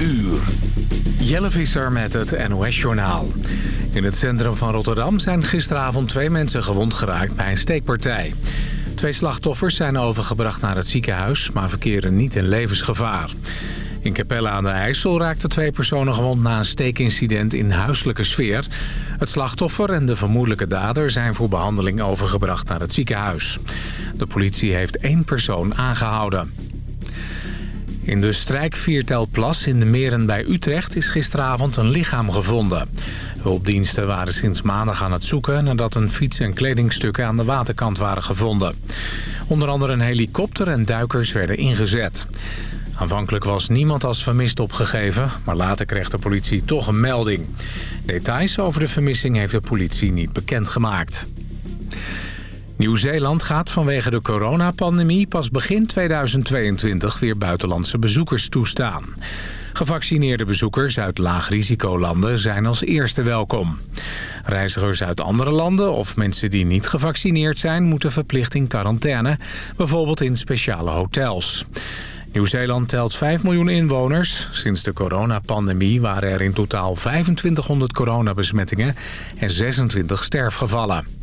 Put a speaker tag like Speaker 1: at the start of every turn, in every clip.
Speaker 1: uur. Jelle Visser met het NOS-journaal. In het centrum van Rotterdam zijn gisteravond twee mensen gewond geraakt bij een steekpartij. Twee slachtoffers zijn overgebracht naar het ziekenhuis, maar verkeren niet in levensgevaar. In Capelle aan de IJssel raakten twee personen gewond na een steekincident in huiselijke sfeer. Het slachtoffer en de vermoedelijke dader zijn voor behandeling overgebracht naar het ziekenhuis. De politie heeft één persoon aangehouden. In de strijkviertelplas in de Meren bij Utrecht is gisteravond een lichaam gevonden. Hulpdiensten waren sinds maandag aan het zoeken nadat een fiets en kledingstukken aan de waterkant waren gevonden. Onder andere een helikopter en duikers werden ingezet. Aanvankelijk was niemand als vermist opgegeven, maar later kreeg de politie toch een melding. Details over de vermissing heeft de politie niet bekendgemaakt. Nieuw-Zeeland gaat vanwege de coronapandemie pas begin 2022 weer buitenlandse bezoekers toestaan. Gevaccineerde bezoekers uit laagrisicolanden zijn als eerste welkom. Reizigers uit andere landen of mensen die niet gevaccineerd zijn... moeten verplicht in quarantaine, bijvoorbeeld in speciale hotels. Nieuw-Zeeland telt 5 miljoen inwoners. Sinds de coronapandemie waren er in totaal 2500 coronabesmettingen en 26 sterfgevallen.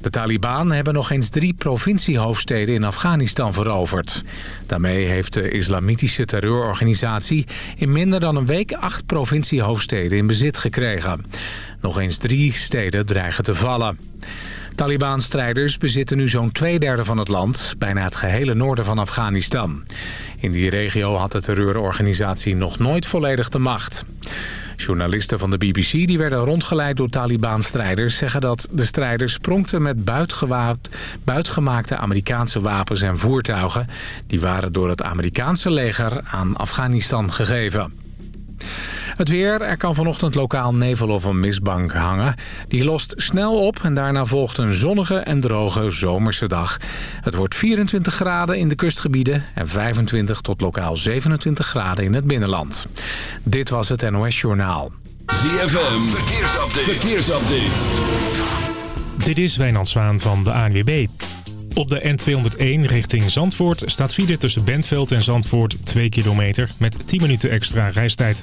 Speaker 1: De Taliban hebben nog eens drie provinciehoofdsteden in Afghanistan veroverd. Daarmee heeft de islamitische terreurorganisatie in minder dan een week acht provinciehoofdsteden in bezit gekregen. Nog eens drie steden dreigen te vallen. Taliban-strijders bezitten nu zo'n twee derde van het land, bijna het gehele noorden van Afghanistan. In die regio had de terreurorganisatie nog nooit volledig de macht. Journalisten van de BBC die werden rondgeleid door Taliban-strijders... zeggen dat de strijders spronkten met buitgemaakte Amerikaanse wapens en voertuigen. Die waren door het Amerikaanse leger aan Afghanistan gegeven. Het weer, er kan vanochtend lokaal nevel of een mistbank hangen. Die lost snel op en daarna volgt een zonnige en droge zomerse dag. Het wordt 24 graden in de kustgebieden en 25 tot lokaal 27 graden in het binnenland. Dit was het NOS Journaal.
Speaker 2: ZFM, verkeersupdate. verkeersupdate.
Speaker 3: Dit is Wijnand Zwaan van de ANWB. Op de N201 richting Zandvoort staat file tussen Bentveld en Zandvoort 2 kilometer met 10 minuten extra reistijd.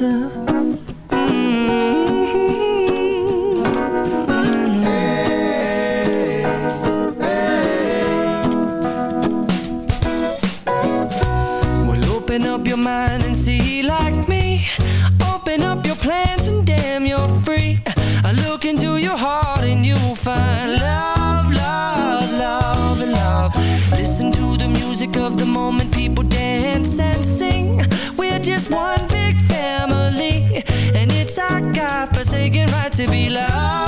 Speaker 4: answer to be loved,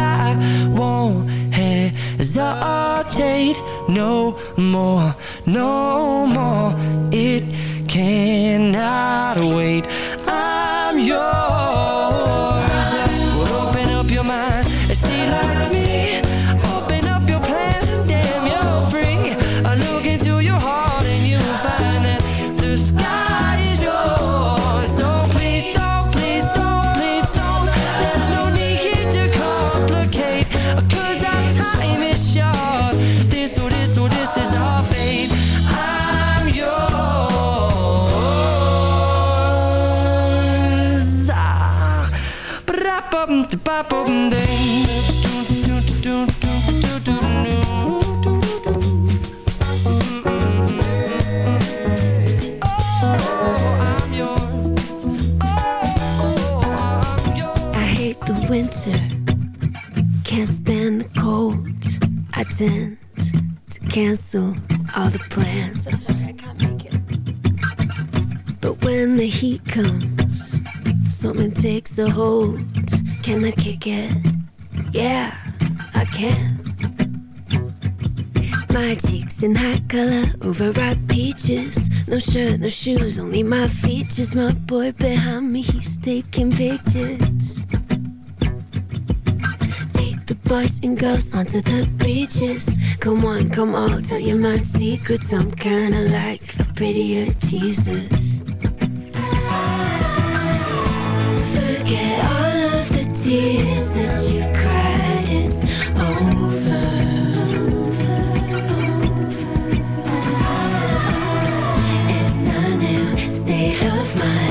Speaker 4: no more, no more. It cannot
Speaker 5: cancel all the plans. sorry, I can't make it. But when the heat comes, something takes a hold. Can I kick it? Yeah, I can. My cheeks in hot color, overripe peaches. No shirt, no shoes, only my features. My boy behind me, he's taking pictures boys and girls onto the beaches. Come on, come on, tell you my secrets. I'm kinda like a prettier Jesus. Forget all of the tears that you've cried. It's over. It's a new state of mind.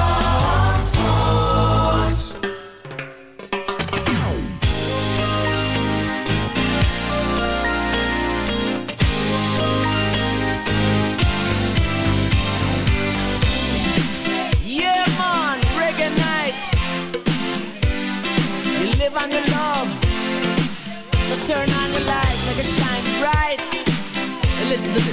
Speaker 6: Turn on the lights, make it shine bright. Listen to
Speaker 2: this.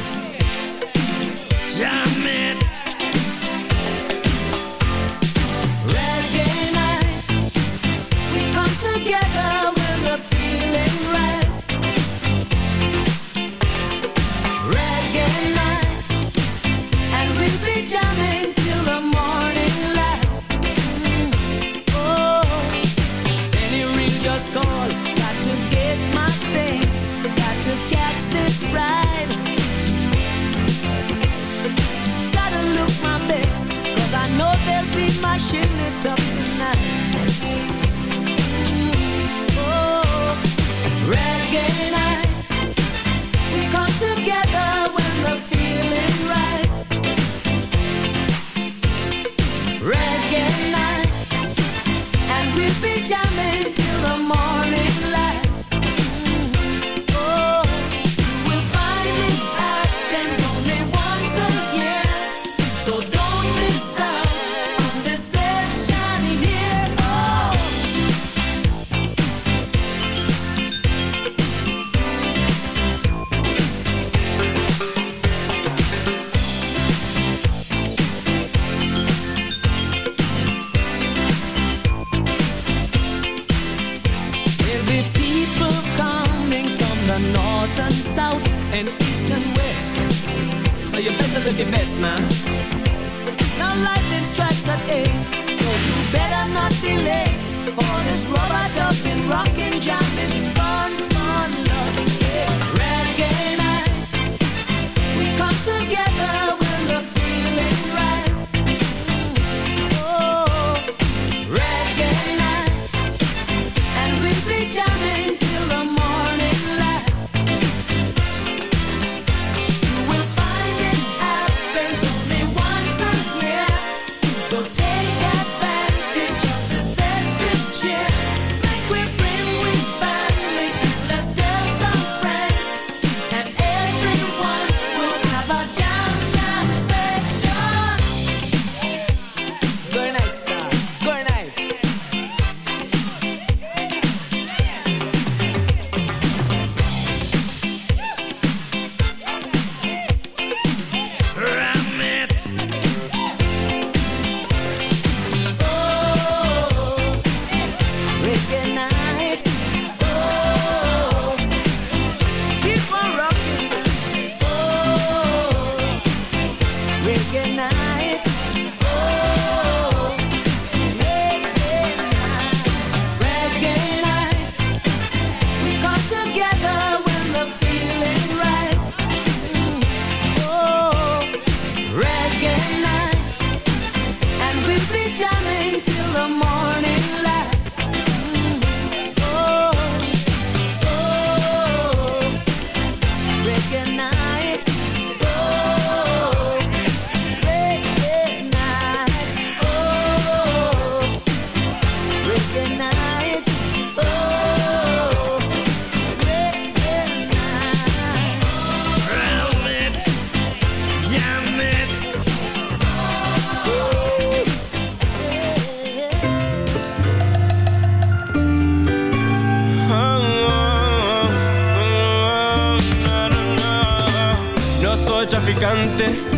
Speaker 2: cante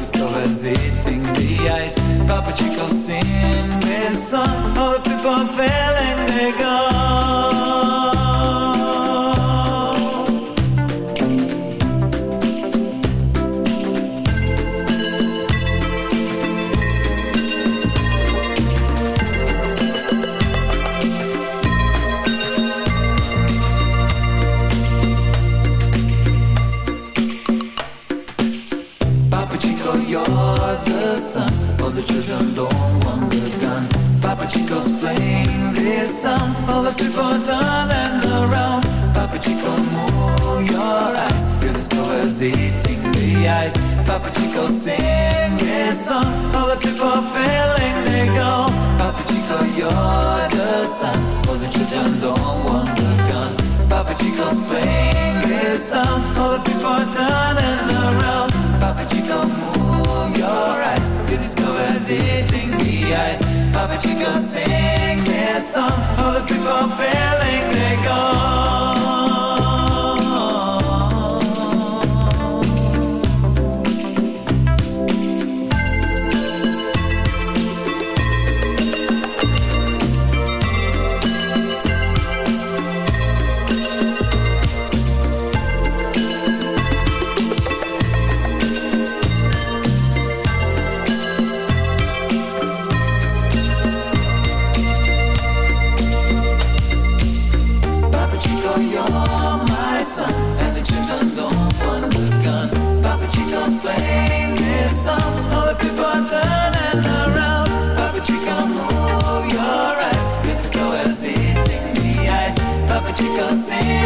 Speaker 7: discovers hitting the ice. Papa Chico sing this song. All the people fell and they gone. chico sing this song. All the people feeling they go. Papa chico, you're the sun. All the children don't want the gun. Papa chico's playing this song. All the people are turning around. Papa chico, move your eyes. To discover's eating the ice. Papa chico, sing this song. All the people feeling they go. você.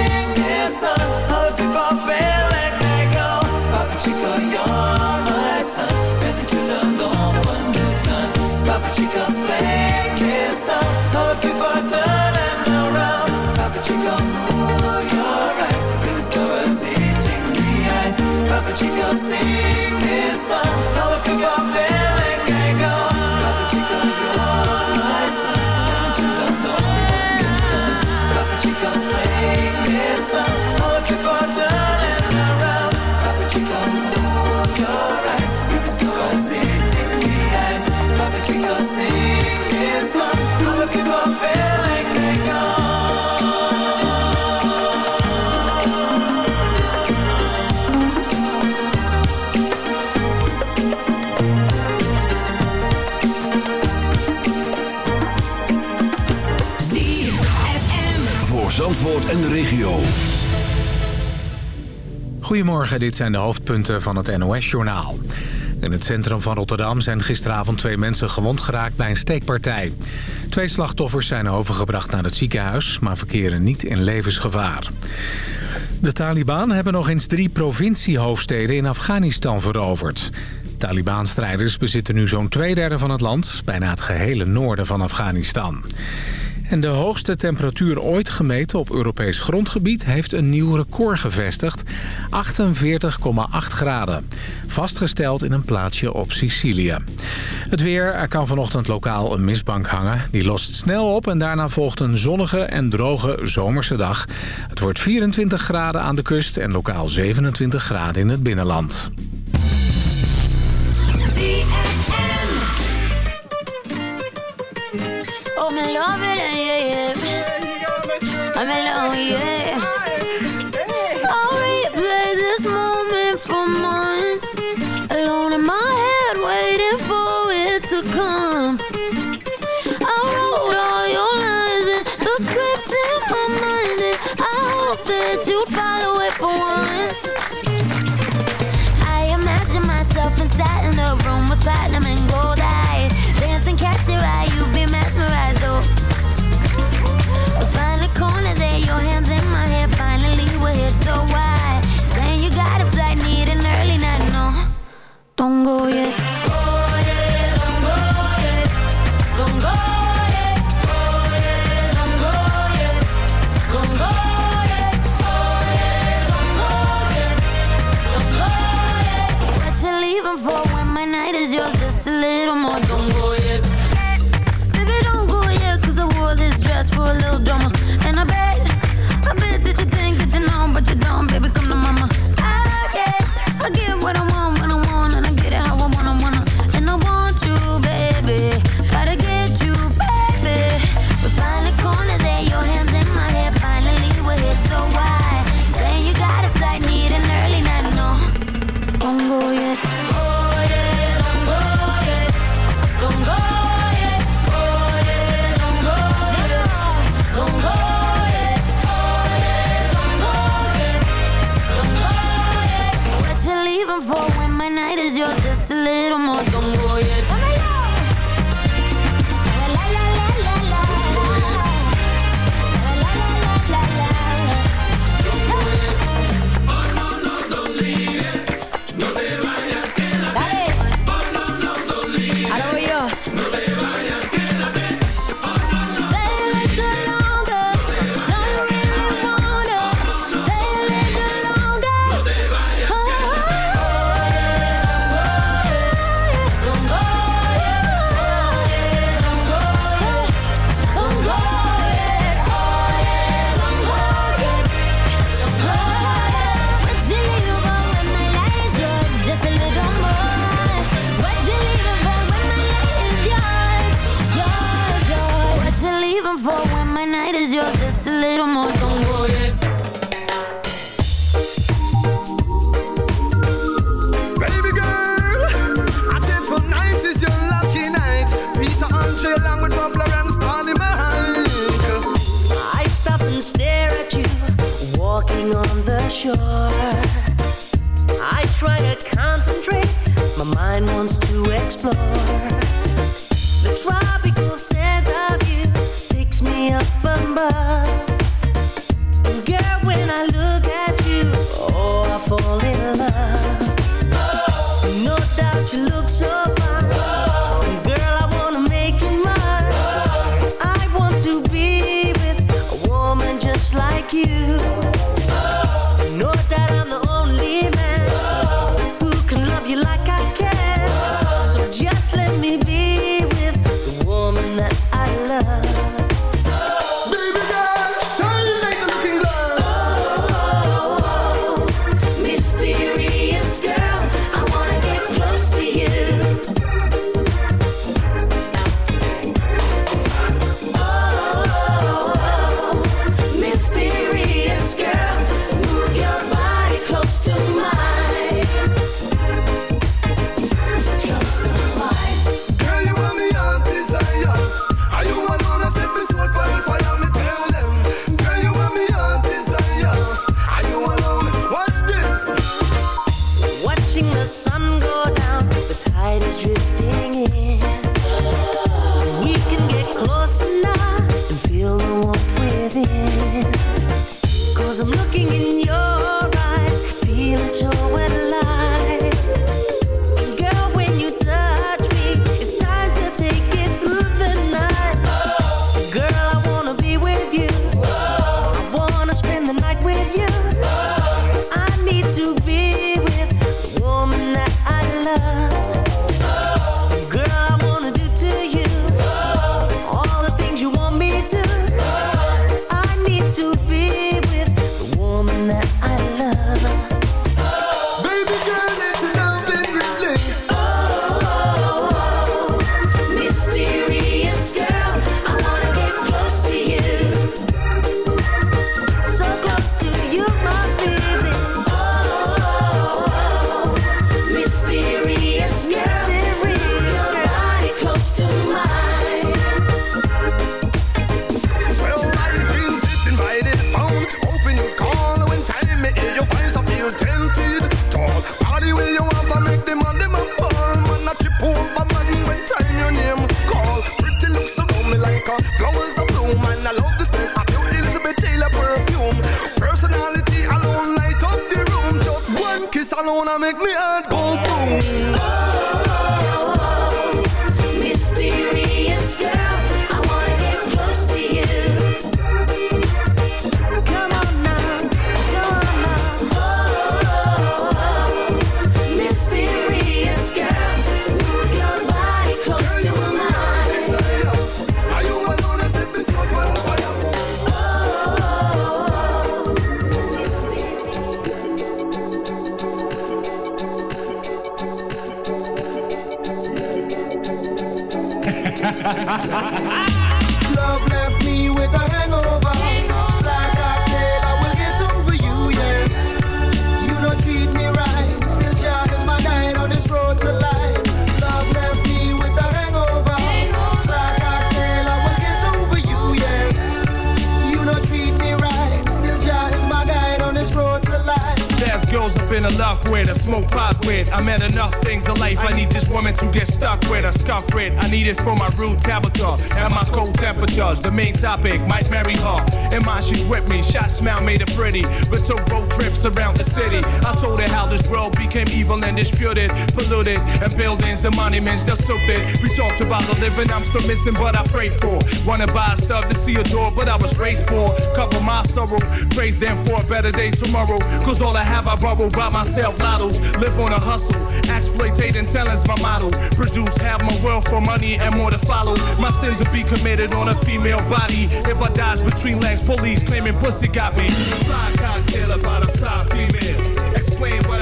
Speaker 7: en de regio.
Speaker 1: Goedemorgen, dit zijn de hoofdpunten van het NOS-journaal. In het centrum van Rotterdam zijn gisteravond twee mensen gewond geraakt bij een steekpartij. Twee slachtoffers zijn overgebracht naar het ziekenhuis, maar verkeren niet in levensgevaar. De Taliban hebben nog eens drie provinciehoofdsteden in Afghanistan veroverd. Taliban-strijders bezitten nu zo'n twee derde van het land, bijna het gehele noorden van Afghanistan. En de hoogste temperatuur ooit gemeten op Europees grondgebied heeft een nieuw record gevestigd. 48,8 graden. Vastgesteld in een plaatsje op Sicilië. Het weer, er kan vanochtend lokaal een mistbank hangen. Die lost snel op en daarna volgt een zonnige en droge zomerse dag. Het wordt 24 graden aan de kust en lokaal 27 graden in het binnenland.
Speaker 8: Oh, I'm in love with it, yeah, yeah.
Speaker 9: I'm in love,
Speaker 10: yeah. Alone, I make me heart go boom.
Speaker 11: In with, a smoke pot with. I met enough things in life. I need this woman to get stuck with, a scuff with. I need it for my rude character and my cold temperatures. The main topic might marry her. In mind, she's with me. Shot smile made pretty. We took road trips around the city. I told her how this world became evil and disputed, polluted, and buildings and monuments that soaked. We talked about the living I'm still missing, but I prayed for. Wanna buy stuff to see a door, but I was raised for. Cover my sorrow, praise them for a better day tomorrow. Cause all I have, I borrow by myself. Lottos, live on a hustle. Exploitating talent's my model. Produce half my wealth for money and more to follow. My sins will be committed on a female body. If I dies between legs, police claiming pussy got me. Fly cocktail about a fly female. Explain what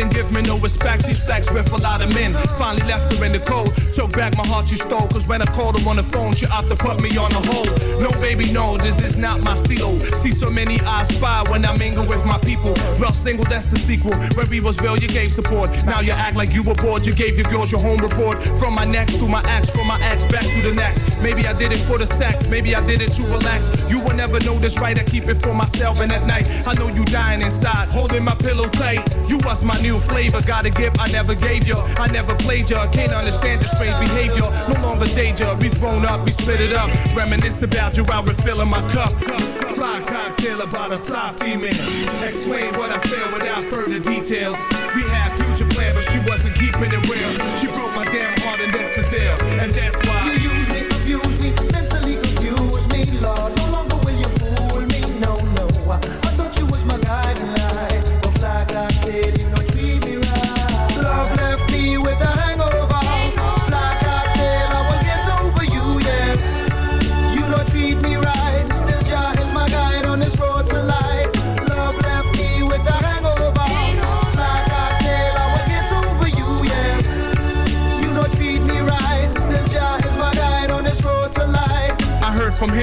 Speaker 11: She couldn't give me no respect. She's flexed with a lot of men. Finally left her in the cold. Took back my heart she stole. Cause when I called her on the phone, she to put me on the hold. No, baby, no, this is not my stilo. See so many eyes spy when I mingle with my people. Well, single, that's the sequel. Where we was real, you gave support. Now you act like you were bored. You gave your girls your home report. From my next to my ex, from my ex back to the next. Maybe I did it for the sex. Maybe I did it to relax. You will never know this right. I keep it for myself. And at night, I know you dying inside, holding my pillow tight. You was my new flavor. Got a gift I never gave you. I never played you. Can't understand your strange behavior. No longer danger. We grown up, we split it up. Reminisce about you while refilling my cup. Fly cocktail about a fly female. Explain what I feel without further details. We had future plans, but she wasn't keeping it real. She broke my damn heart, and that's the deal. And that's why
Speaker 10: You you I, thought you was my guiding light, but fly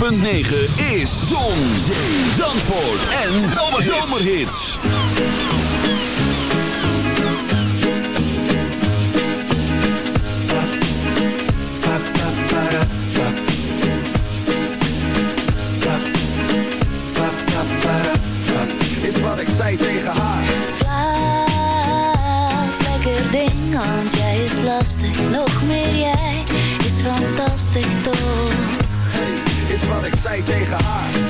Speaker 2: 106.9 is Zon, Zee, Zandvoort en Zomerhits.
Speaker 12: Is wat ik zei tegen zei tegen haar.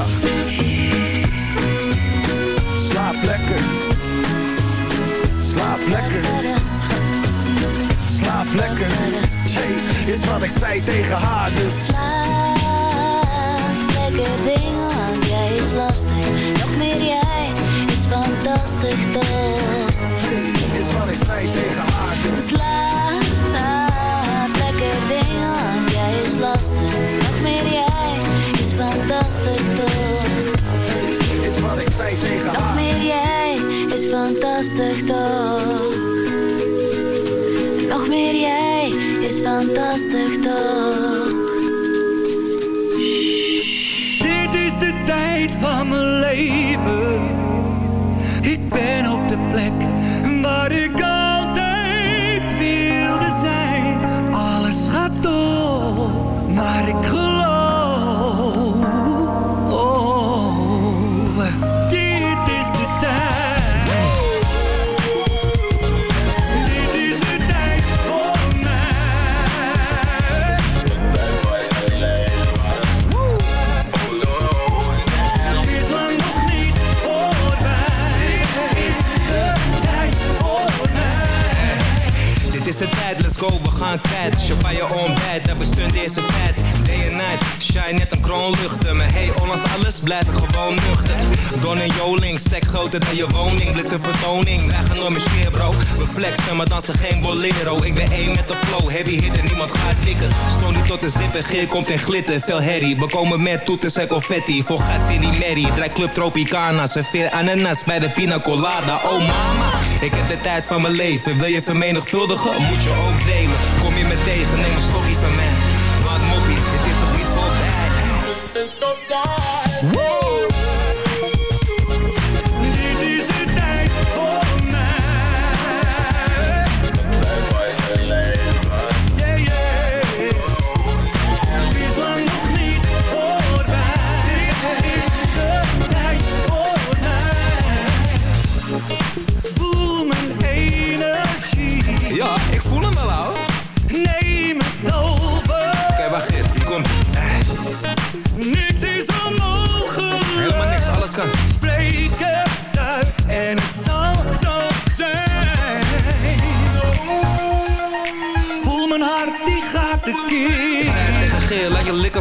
Speaker 12: "Shh, Slaap lekker. Slaap lekker. Slaap lekker. Is wat ik zei tegen haar, dus.
Speaker 13: Slaap, lekker ding, want jij is lastig. Nog meer jij is fantastisch toch?
Speaker 12: Is wat ik zei tegen haar, dus.
Speaker 13: Slaap, lekker ding, want jij is lastig. Nog meer jij fantastisch toch?
Speaker 12: Is wat ik zei tegen
Speaker 13: Nog
Speaker 12: haar.
Speaker 13: meer jij is fantastisch toch? Nog meer jij is fantastisch toch?
Speaker 14: tijd van mijn leven. Ik ben op de plek
Speaker 15: let's go, we gaan kwijt Champagne ontbijt, dat bestunt eerste feit Day and night, shine net een kroon luchten Maar hey, ondanks alles blijf ik gewoon nuchter. Don en Joling, stek groter dan je woning. Blitz een vertoning, wij gaan door mijn scheer bro. We flexen, maar dansen geen bolero. Ik ben één met de flow, heavy hit en niemand gaat tikken Stoon niet tot de zippen, geer komt in glitter. Veel herrie, we komen met toeters en confetti. Voor gas in die merrie, draai club Tropicana. Serveer ananas bij de pina colada. Oh mama, ik heb de tijd van mijn leven. Wil je vermenigvuldigen, moet je ook Kom je me tegen, neem een slokje van mij. Wat moppie, dit is toch niet voorbij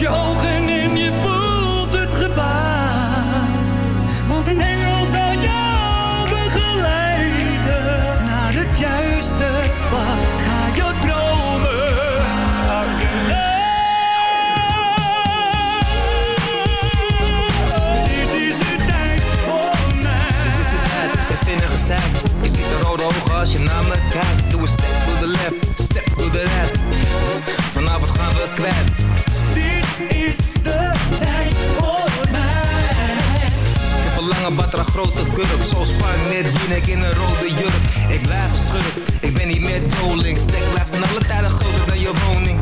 Speaker 15: 有的 grote kurk Zo spark net Jinek in een rode jurk. Ik blijf een schurk, ik ben niet meer doling. Stek blijft van alle tijden groter dan je woning